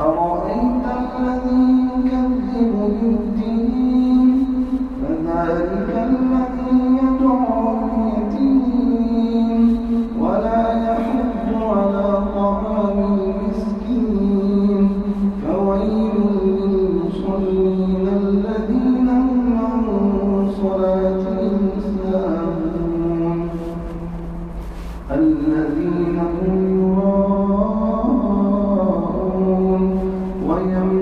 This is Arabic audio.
أرأيت الذي فذلك الذي يدعو ولا على طعام المسكين. فويل للمصلين الذين الذين هم William